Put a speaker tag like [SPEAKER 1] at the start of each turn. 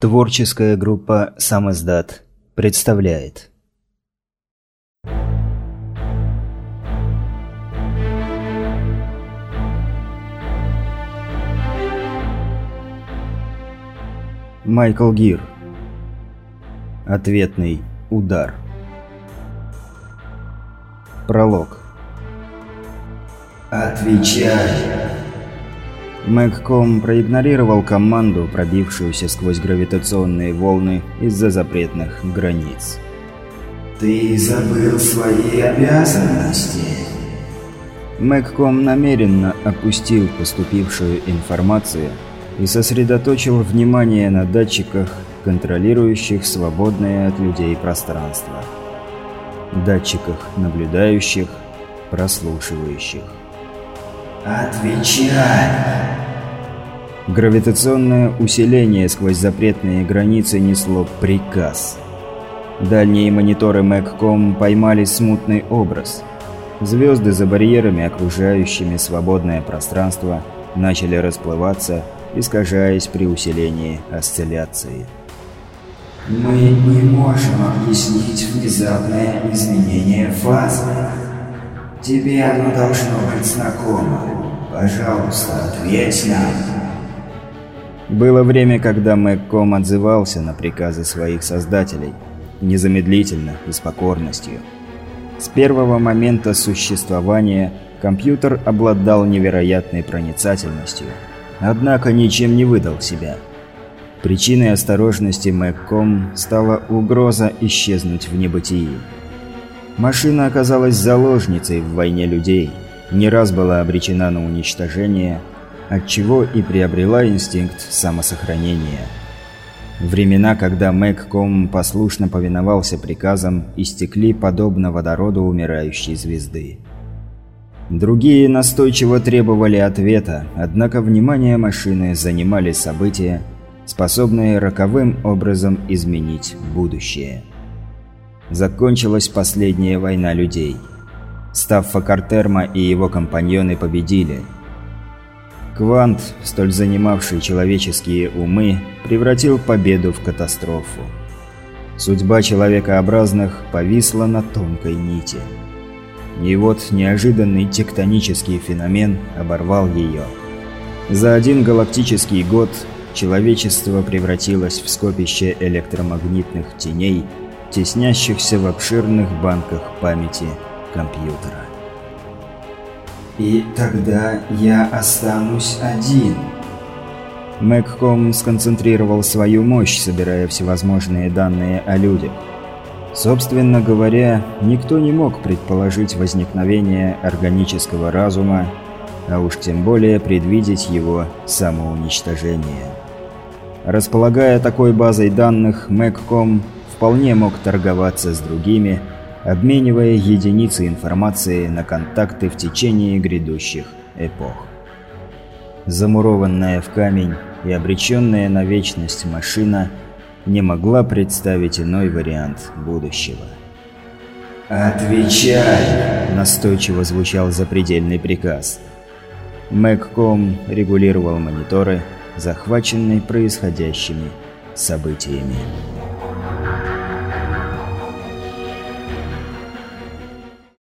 [SPEAKER 1] Творческая группа «Сам издат» представляет. Майкл Гир. Ответный удар. Пролог.
[SPEAKER 2] «Отвечай!»
[SPEAKER 1] Мэгком проигнорировал команду, пробившуюся сквозь гравитационные волны из-за запретных границ.
[SPEAKER 2] «Ты забыл свои обязанности!»
[SPEAKER 1] Мэгком намеренно опустил поступившую информацию и сосредоточил внимание на датчиках, контролирующих свободное от людей пространство. Датчиках, наблюдающих, прослушивающих.
[SPEAKER 2] «Отвечай!»
[SPEAKER 1] Гравитационное усиление сквозь запретные границы несло приказ. Дальние мониторы Мэгком поймали смутный образ. Звезды за барьерами, окружающими свободное пространство, начали расплываться, искажаясь при усилении осцилляции.
[SPEAKER 2] «Мы не можем объяснить внезапное изменение фазы. Тебе оно должно быть знакомо. Пожалуйста, ответь нам».
[SPEAKER 1] Было время, когда Мэгком отзывался на приказы своих создателей. Незамедлительно и с покорностью. С первого момента существования компьютер обладал невероятной проницательностью. Однако ничем не выдал себя. Причиной осторожности Мэгком стала угроза исчезнуть в небытии. Машина оказалась заложницей в войне людей, не раз была обречена на уничтожение, отчего и приобрела инстинкт самосохранения. Времена, когда Мэгком послушно повиновался приказам, истекли подобно водороду умирающей звезды. Другие настойчиво требовали ответа, однако внимание машины занимали события, способные роковым образом изменить будущее. Закончилась последняя война людей. Стаффа Картерма и его компаньоны победили. Квант, столь занимавший человеческие умы, превратил победу в катастрофу. Судьба человекообразных повисла на тонкой нити. И вот неожиданный тектонический феномен оборвал ее. За один галактический год человечество превратилось в скопище электромагнитных теней – теснящихся в обширных банках памяти компьютера.
[SPEAKER 2] «И тогда я останусь один».
[SPEAKER 1] Мэгком сконцентрировал свою мощь, собирая всевозможные данные о людях. Собственно говоря, никто не мог предположить возникновение органического разума, а уж тем более предвидеть его самоуничтожение. Располагая такой базой данных, Мэгком вполне мог торговаться с другими, обменивая единицы информации на контакты в течение грядущих эпох. Замурованная в камень и обреченная на вечность машина не могла представить иной вариант будущего.
[SPEAKER 2] «Отвечай!»
[SPEAKER 1] – настойчиво звучал запредельный приказ. Мэгком регулировал мониторы, захваченные происходящими событиями.